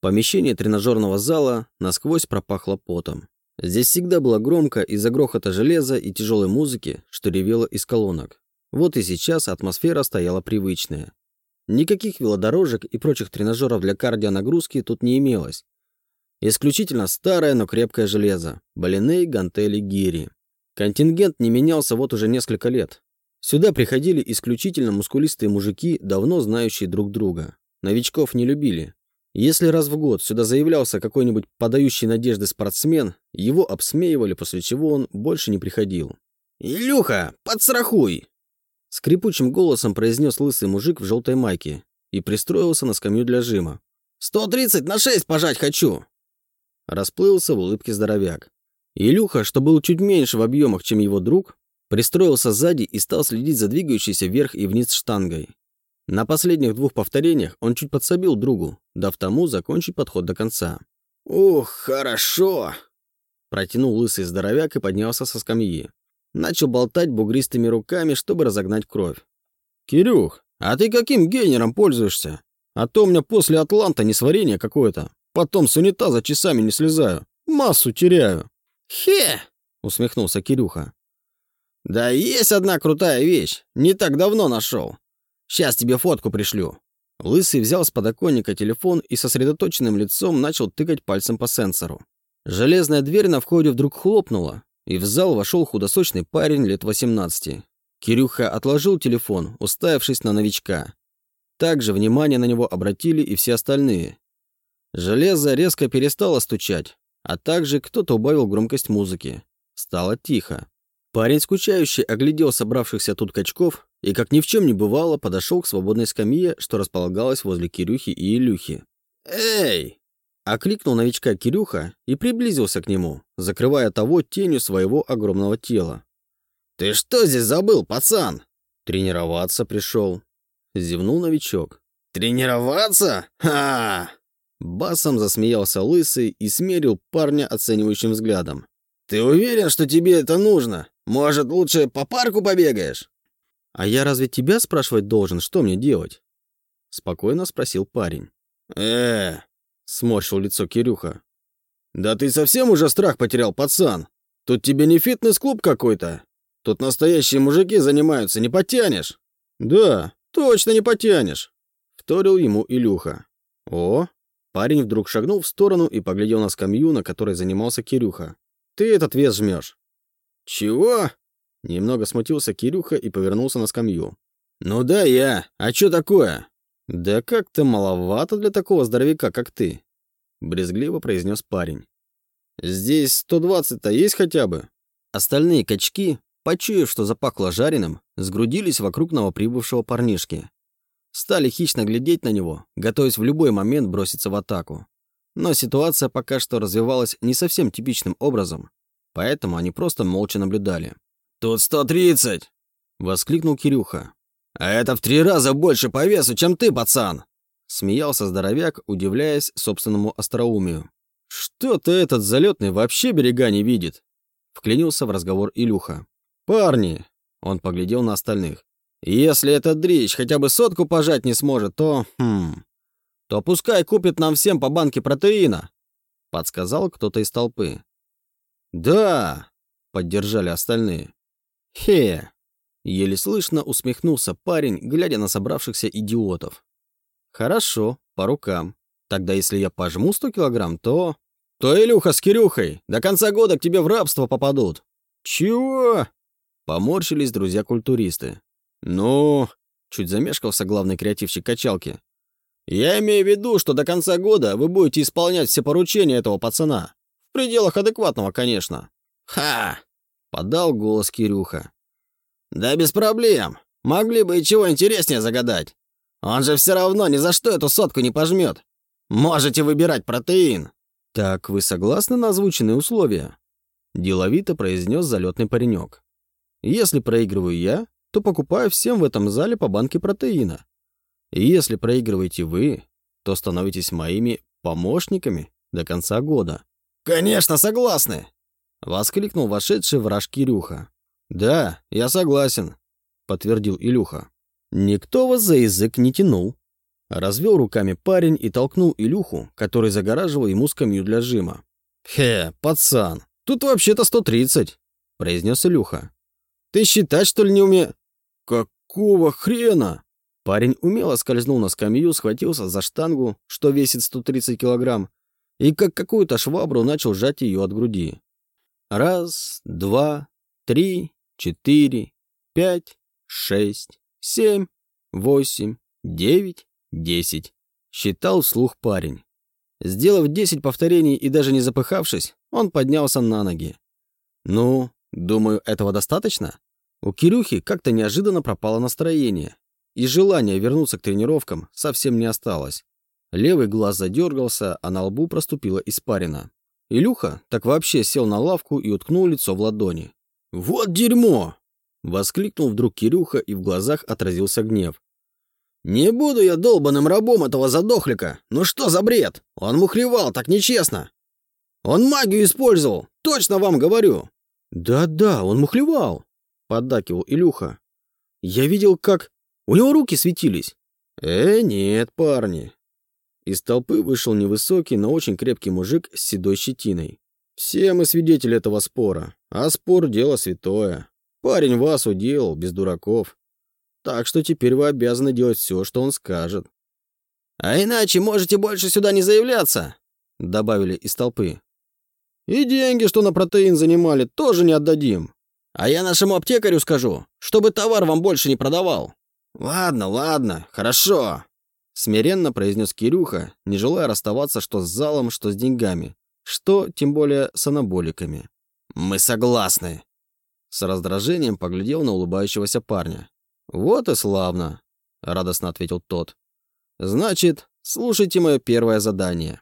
Помещение тренажерного зала насквозь пропахло потом. Здесь всегда было громко из-за грохота железа и тяжелой музыки, что ревело из колонок. Вот и сейчас атмосфера стояла привычная. Никаких велодорожек и прочих тренажеров для кардионагрузки тут не имелось. Исключительно старое, но крепкое железо. Балины, гантели, гири. Контингент не менялся вот уже несколько лет. Сюда приходили исключительно мускулистые мужики, давно знающие друг друга. Новичков не любили, если раз в год сюда заявлялся какой-нибудь подающий надежды спортсмен, его обсмеивали, после чего он больше не приходил. «Илюха, подстрахуй!» Скрипучим голосом произнес лысый мужик в желтой майке и пристроился на скамью для жима. «Сто тридцать на шесть пожать хочу!» Расплылся в улыбке здоровяк. Илюха, что был чуть меньше в объемах, чем его друг, пристроился сзади и стал следить за двигающейся вверх и вниз штангой. На последних двух повторениях он чуть подсобил другу, дав тому закончить подход до конца. «Ух, хорошо!» Протянул лысый здоровяк и поднялся со скамьи. Начал болтать бугристыми руками, чтобы разогнать кровь. «Кирюх, а ты каким гейнером пользуешься? А то у меня после Атланта несварение какое-то. Потом с унитаза часами не слезаю. Массу теряю». «Хе!» — усмехнулся Кирюха. «Да есть одна крутая вещь. Не так давно нашел. Сейчас тебе фотку пришлю». Лысый взял с подоконника телефон и сосредоточенным лицом начал тыкать пальцем по сенсору. Железная дверь на входе вдруг хлопнула, и в зал вошел худосочный парень лет 18. Кирюха отложил телефон, уставившись на новичка. Также внимание на него обратили и все остальные. Железо резко перестало стучать, а также кто-то убавил громкость музыки. Стало тихо. Парень скучающий оглядел собравшихся тут качков и, как ни в чем не бывало, подошел к свободной скамье, что располагалась возле Кирюхи и Илюхи. «Эй!» Окликнул новичка Кирюха и приблизился к нему, закрывая того тенью своего огромного тела. «Ты что здесь забыл, пацан?» «Тренироваться пришел», — зевнул новичок. «Тренироваться? Ха!» Басом засмеялся лысый и смерил парня оценивающим взглядом. «Ты уверен, что тебе это нужно? Может, лучше по парку побегаешь?» «А я разве тебя спрашивать должен, что мне делать?» Спокойно спросил парень. э сморщил лицо Кирюха. «Да ты совсем уже страх потерял, пацан? Тут тебе не фитнес-клуб какой-то. Тут настоящие мужики занимаются, не потянешь». «Да, точно не потянешь», — вторил ему Илюха. «О!» Парень вдруг шагнул в сторону и поглядел на скамью, на которой занимался Кирюха. «Ты этот вес жмешь». «Чего?» Немного смутился Кирюха и повернулся на скамью. «Ну да, я. А чё такое?» «Да как-то маловато для такого здоровяка, как ты», — брезгливо произнес парень. «Здесь 120-то есть хотя бы?» Остальные качки, почуяв, что запахло жареным, сгрудились вокруг новоприбывшего парнишки. Стали хищно глядеть на него, готовясь в любой момент броситься в атаку. Но ситуация пока что развивалась не совсем типичным образом, поэтому они просто молча наблюдали. «Тут 130!» — воскликнул Кирюха. «А это в три раза больше по весу, чем ты, пацан!» Смеялся здоровяк, удивляясь собственному остроумию. «Что-то этот залетный вообще берега не видит!» Вклинился в разговор Илюха. «Парни!» Он поглядел на остальных. «Если этот дрищ хотя бы сотку пожать не сможет, то... Хм... То пускай купит нам всем по банке протеина!» Подсказал кто-то из толпы. «Да!» — поддержали остальные. «Хе!» Еле слышно усмехнулся парень, глядя на собравшихся идиотов. «Хорошо, по рукам. Тогда если я пожму 100 килограмм, то...» «То Илюха с Кирюхой до конца года к тебе в рабство попадут». «Чего?» Поморщились друзья-культуристы. «Ну...» Чуть замешкался главный креативщик качалки. «Я имею в виду, что до конца года вы будете исполнять все поручения этого пацана. В пределах адекватного, конечно». «Ха!» — подал голос Кирюха. «Да без проблем. Могли бы и чего интереснее загадать. Он же все равно ни за что эту сотку не пожмет. Можете выбирать протеин». «Так вы согласны на озвученные условия?» Деловито произнес залетный паренек. «Если проигрываю я, то покупаю всем в этом зале по банке протеина. И если проигрываете вы, то становитесь моими помощниками до конца года». «Конечно, согласны!» — воскликнул вошедший враж Кирюха. «Да, я согласен», — подтвердил Илюха. «Никто вас за язык не тянул», — Развел руками парень и толкнул Илюху, который загораживал ему скамью для жима. «Хе, пацан, тут вообще-то 130», — произнес Илюха. «Ты считать, что ли, не уме...» «Какого хрена?» Парень умело скользнул на скамью, схватился за штангу, что весит 130 килограмм, и как какую-то швабру начал сжать ее от груди. Раз, два, три, четыре, пять, шесть, семь, восемь, девять, десять. Считал вслух парень. Сделав десять повторений и даже не запыхавшись, он поднялся на ноги. Ну, думаю, этого достаточно? У Кирюхи как-то неожиданно пропало настроение, и желания вернуться к тренировкам совсем не осталось. Левый глаз задергался, а на лбу проступила испарина. Илюха так вообще сел на лавку и уткнул лицо в ладони. «Вот дерьмо!» — воскликнул вдруг Кирюха, и в глазах отразился гнев. «Не буду я долбаным рабом этого задохлика! Ну что за бред? Он мухлевал, так нечестно! Он магию использовал, точно вам говорю!» «Да-да, он мухлевал!» — поддакивал Илюха. «Я видел, как... У него руки светились!» «Э, нет, парни, из толпы вышел невысокий, но очень крепкий мужик с седой щетиной. Все мы свидетели этого спора, а спор – дело святое. Парень вас уделал, без дураков. Так что теперь вы обязаны делать все, что он скажет. «А иначе можете больше сюда не заявляться», — добавили из толпы. «И деньги, что на протеин занимали, тоже не отдадим. А я нашему аптекарю скажу, чтобы товар вам больше не продавал». «Ладно, ладно, хорошо», Смиренно произнес Кирюха, не желая расставаться что с залом, что с деньгами, что, тем более, с анаболиками. «Мы согласны!» С раздражением поглядел на улыбающегося парня. «Вот и славно!» — радостно ответил тот. «Значит, слушайте мое первое задание.